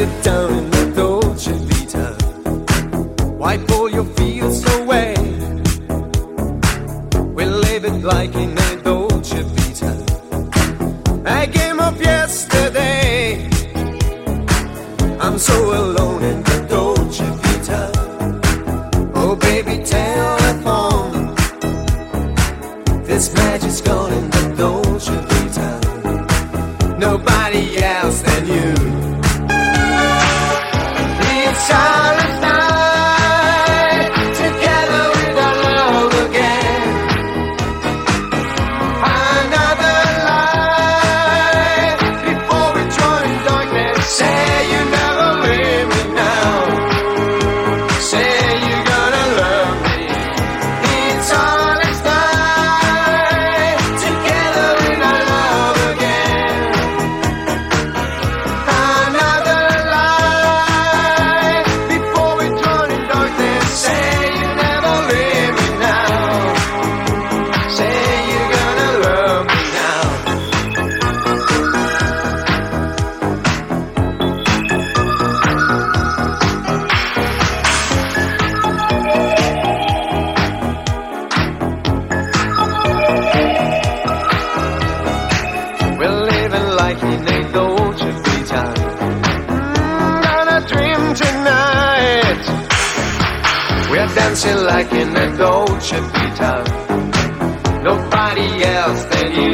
It down in the Dolce Vita. Wipe all your fears away. We live it like in a Dolce Vita. I came up yesterday. I'm so alone in the Dolce Vita. Oh, baby, telephone. This magic's gone in the Dolce Vita. Nobody else dancing like in a Dolce Vita. Nobody else than you.